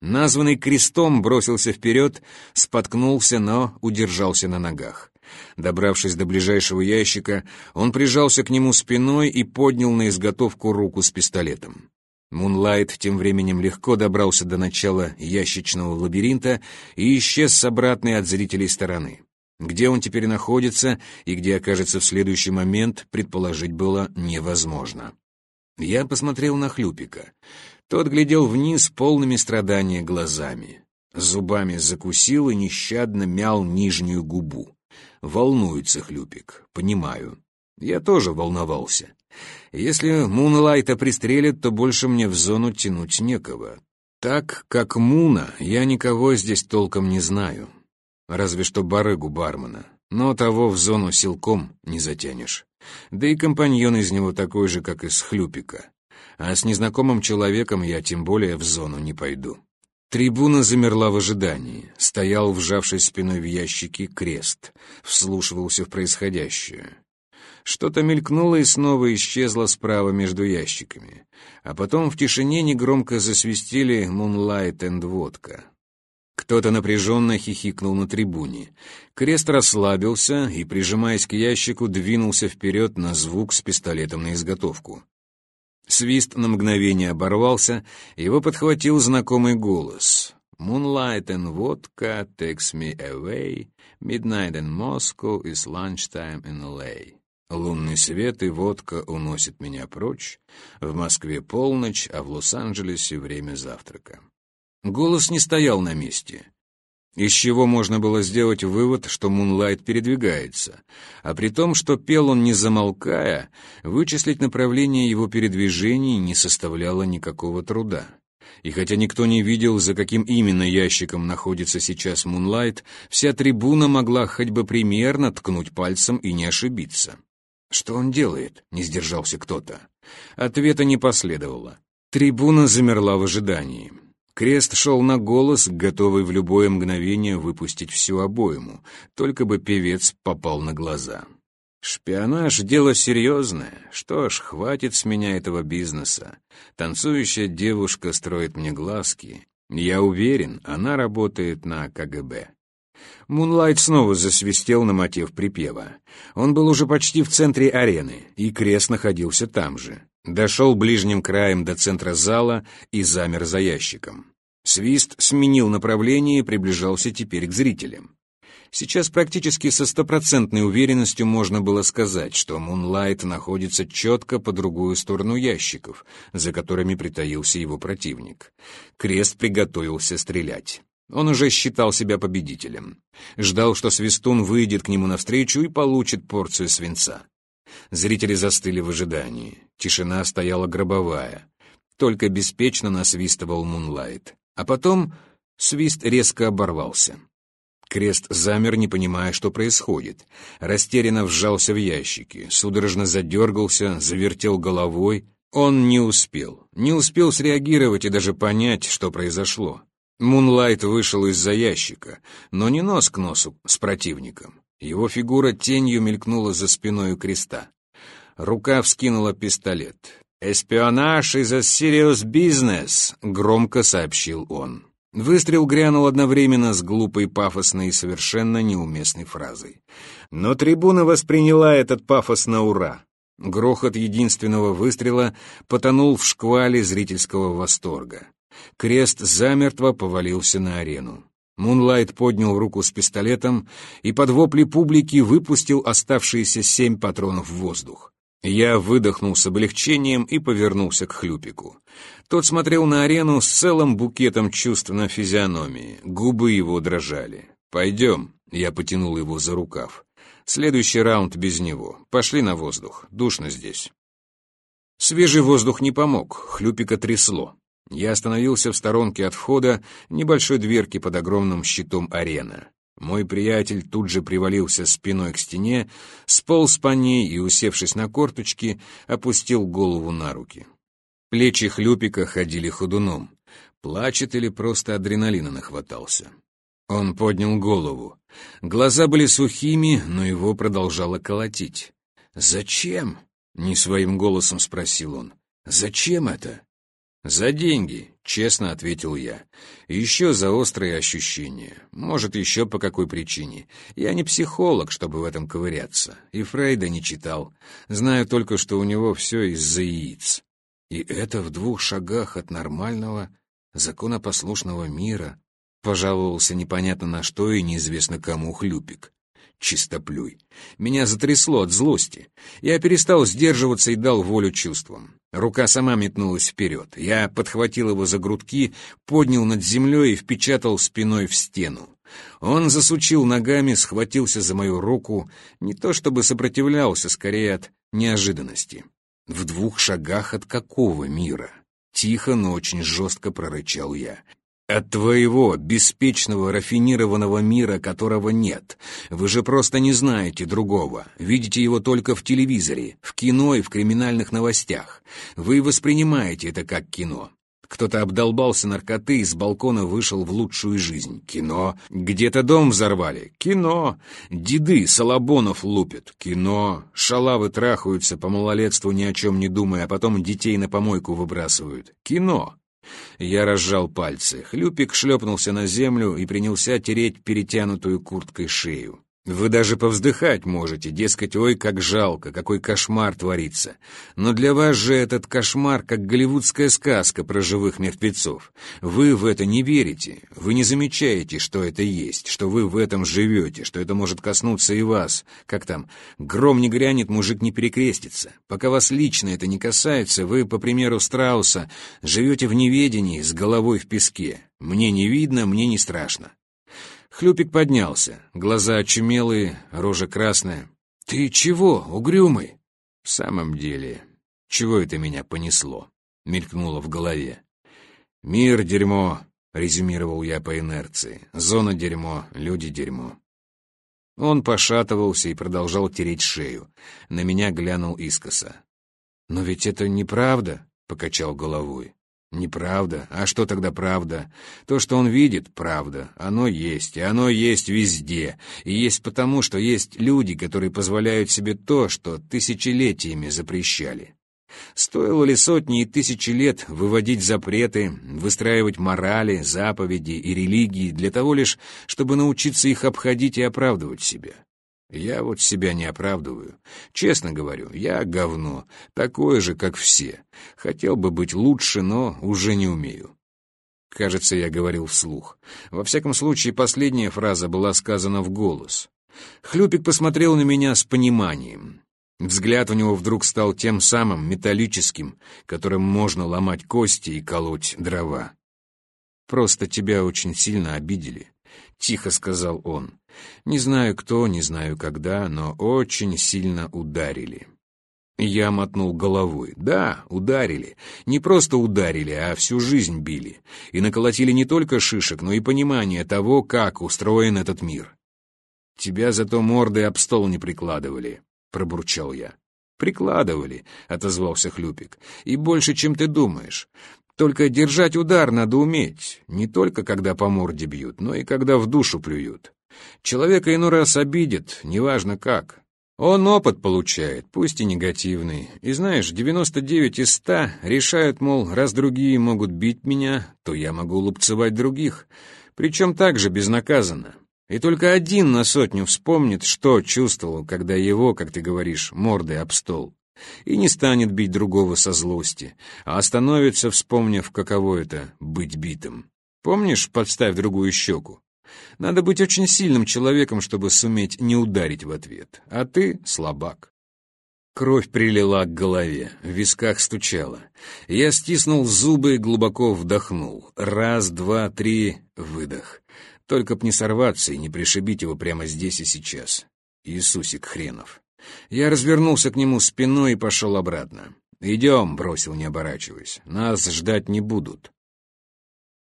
Названный крестом бросился вперед, споткнулся, но удержался на ногах. Добравшись до ближайшего ящика, он прижался к нему спиной и поднял на изготовку руку с пистолетом. Мунлайт тем временем легко добрался до начала ящичного лабиринта и исчез с обратной от зрителей стороны. Где он теперь находится и где окажется в следующий момент, предположить было невозможно. Я посмотрел на Хлюпика. Тот глядел вниз полными страдания глазами. Зубами закусил и нещадно мял нижнюю губу. Волнуется Хлюпик, понимаю. Я тоже волновался. Если Мунлайта пристрелят, то больше мне в зону тянуть некого. Так, как Муна, я никого здесь толком не знаю. Разве что барыгу бармена. Но того в зону силком не затянешь. Да и компаньон из него такой же, как из Хлюпика. А с незнакомым человеком я тем более в зону не пойду. Трибуна замерла в ожидании. Стоял, вжавшись спиной в ящики, крест. Вслушивался в происходящее. Что-то мелькнуло и снова исчезло справа между ящиками. А потом в тишине негромко засвистели «Мунлайт энд водка». Кто-то напряженно хихикнул на трибуне. Крест расслабился и, прижимаясь к ящику, двинулся вперед на звук с пистолетом на изготовку. Свист на мгновение оборвался, его подхватил знакомый голос. «Moonlight and vodka takes me away, midnight in Moscow is lunchtime in LA». Лунный свет и водка уносят меня прочь. В Москве полночь, а в Лос-Анджелесе время завтрака. Голос не стоял на месте. Из чего можно было сделать вывод, что Мунлайт передвигается, а при том, что пел он не замолкая, вычислить направление его передвижений не составляло никакого труда. И хотя никто не видел, за каким именно ящиком находится сейчас Мунлайт, вся трибуна могла хоть бы примерно ткнуть пальцем и не ошибиться. «Что он делает?» — не сдержался кто-то. Ответа не последовало. Трибуна замерла в ожидании. Крест шел на голос, готовый в любое мгновение выпустить всю обойму, только бы певец попал на глаза. «Шпионаж — дело серьезное. Что ж, хватит с меня этого бизнеса. Танцующая девушка строит мне глазки. Я уверен, она работает на КГБ». Мунлайт снова засвистел на мотив припева. Он был уже почти в центре арены, и крест находился там же. Дошел ближним краем до центра зала и замер за ящиком. Свист сменил направление и приближался теперь к зрителям. Сейчас практически со стопроцентной уверенностью можно было сказать, что Мунлайт находится четко по другую сторону ящиков, за которыми притаился его противник. Крест приготовился стрелять. Он уже считал себя победителем. Ждал, что Свистун выйдет к нему навстречу и получит порцию свинца. Зрители застыли в ожидании. Тишина стояла гробовая. Только беспечно насвистывал Мунлайт. А потом свист резко оборвался. Крест замер, не понимая, что происходит. Растерянно вжался в ящики, судорожно задергался, завертел головой. Он не успел. Не успел среагировать и даже понять, что произошло. Мунлайт вышел из-за ящика, но не нос к носу с противником. Его фигура тенью мелькнула за спиной у креста. Рука вскинула пистолет. «Эспионаж из serious business», — громко сообщил он. Выстрел грянул одновременно с глупой, пафосной и совершенно неуместной фразой. Но трибуна восприняла этот пафос на ура. Грохот единственного выстрела потонул в шквале зрительского восторга. Крест замертво повалился на арену. Мунлайт поднял руку с пистолетом и под вопли публики выпустил оставшиеся семь патронов в воздух. Я выдохнул с облегчением и повернулся к Хлюпику. Тот смотрел на арену с целым букетом чувств на физиономии, губы его дрожали. «Пойдем», — я потянул его за рукав. «Следующий раунд без него. Пошли на воздух. Душно здесь». Свежий воздух не помог, Хлюпика трясло. Я остановился в сторонке от входа небольшой дверки под огромным щитом арена. Мой приятель тут же привалился спиной к стене, сполз по ней и, усевшись на корточки, опустил голову на руки. Плечи хлюпика ходили ходуном. Плачет или просто адреналина нахватался. Он поднял голову. Глаза были сухими, но его продолжало колотить. «Зачем?» — не своим голосом спросил он. «Зачем это?» «За деньги», — честно ответил я. «Еще за острые ощущения. Может, еще по какой причине. Я не психолог, чтобы в этом ковыряться. И Фрейда не читал. Знаю только, что у него все из-за яиц. И это в двух шагах от нормального, законопослушного мира», — пожаловался непонятно на что и неизвестно кому хлюпик. Чистоплюй. Меня затрясло от злости. Я перестал сдерживаться и дал волю чувствам. Рука сама метнулась вперед. Я подхватил его за грудки, поднял над землей и впечатал спиной в стену. Он засучил ногами, схватился за мою руку, не то чтобы сопротивлялся, скорее от неожиданности. В двух шагах от какого мира? Тихо, но очень жестко прорычал я. От твоего беспечного, рафинированного мира, которого нет. Вы же просто не знаете другого. Видите его только в телевизоре, в кино и в криминальных новостях. Вы воспринимаете это как кино. Кто-то обдолбался наркоты и с балкона вышел в лучшую жизнь. Кино. Где-то дом взорвали. Кино. Деды Салабонов лупят. Кино. Шалавы трахаются по малолетству ни о чем не думая, а потом детей на помойку выбрасывают. Кино. Я разжал пальцы. Хлюпик шлепнулся на землю и принялся тереть перетянутую курткой шею. Вы даже повздыхать можете, дескать, ой, как жалко, какой кошмар творится. Но для вас же этот кошмар как голливудская сказка про живых мертвецов. Вы в это не верите, вы не замечаете, что это есть, что вы в этом живете, что это может коснуться и вас. Как там, гром не грянет, мужик не перекрестится. Пока вас лично это не касается, вы, по примеру Страуса, живете в неведении, с головой в песке. Мне не видно, мне не страшно. Хлюпик поднялся, глаза очумелые, рожа красная. «Ты чего, угрюмый?» «В самом деле, чего это меня понесло?» — мелькнуло в голове. «Мир — дерьмо», — резюмировал я по инерции. «Зона — дерьмо, люди — дерьмо». Он пошатывался и продолжал тереть шею. На меня глянул искоса. «Но ведь это неправда», — покачал головой. Неправда. А что тогда правда? То, что он видит, правда. Оно есть, и оно есть везде. И есть потому, что есть люди, которые позволяют себе то, что тысячелетиями запрещали. Стоило ли сотни и тысячи лет выводить запреты, выстраивать морали, заповеди и религии для того лишь, чтобы научиться их обходить и оправдывать себя? Я вот себя не оправдываю. Честно говорю, я говно, такое же, как все. Хотел бы быть лучше, но уже не умею. Кажется, я говорил вслух. Во всяком случае, последняя фраза была сказана в голос. Хлюпик посмотрел на меня с пониманием. Взгляд у него вдруг стал тем самым металлическим, которым можно ломать кости и колоть дрова. Просто тебя очень сильно обидели. — тихо сказал он. «Не знаю кто, не знаю когда, но очень сильно ударили». Я мотнул головой. «Да, ударили. Не просто ударили, а всю жизнь били. И наколотили не только шишек, но и понимание того, как устроен этот мир». «Тебя зато мордой об стол не прикладывали», — пробурчал я. «Прикладывали», — отозвался Хлюпик. «И больше, чем ты думаешь. Только держать удар надо уметь, не только когда по морде бьют, но и когда в душу плюют. Человека иной раз обидят, неважно как. Он опыт получает, пусть и негативный. И знаешь, 99 из 100 решают, мол, раз другие могут бить меня, то я могу лупцевать других. Причем также безнаказанно. И только один на сотню вспомнит, что чувствовал, когда его, как ты говоришь, мордой об стол и не станет бить другого со злости, а остановится, вспомнив, каково это — быть битым. Помнишь, подставь другую щеку? Надо быть очень сильным человеком, чтобы суметь не ударить в ответ, а ты — слабак. Кровь прилила к голове, в висках стучала. Я стиснул зубы и глубоко вдохнул. Раз, два, три, выдох. Только б не сорваться и не пришибить его прямо здесь и сейчас. Иисусик хренов. Я развернулся к нему спиной и пошел обратно. «Идем», — бросил, не оборачиваясь. «Нас ждать не будут».